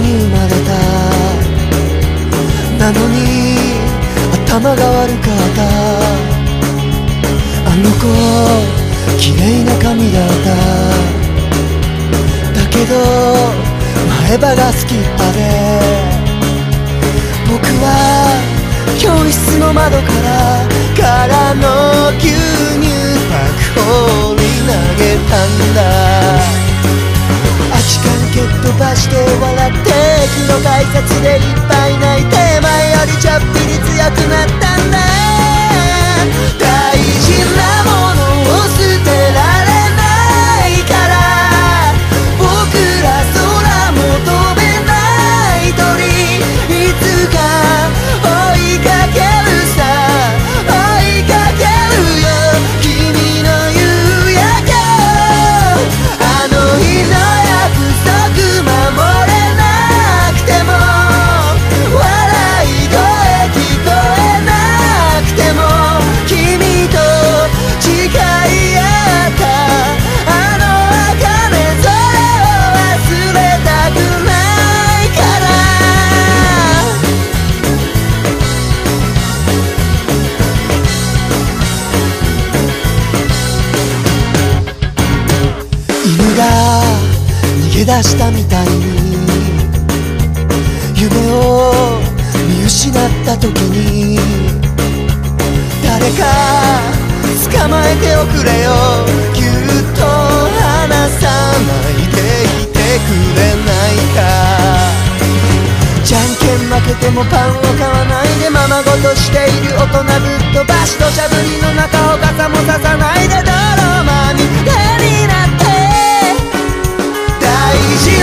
に生まれたなのに頭が悪かった。あの子綺麗な髪だった。だけど前歯が好きっで僕は教室の窓から空の牛乳パック放り投げたんだ。蹴っ飛ばして笑って黒改札でいっぱい泣いて前よりちょっぴり強くなったんだ。出したみたいに夢を見失った時に誰か捕まえておくれよ。ぎゅっと離さないでいてくれないか。じゃんけん負けてもパンを買わないでままごとしている大人ぶっ飛ばし土砂降りの中を傘もささないで泥 easy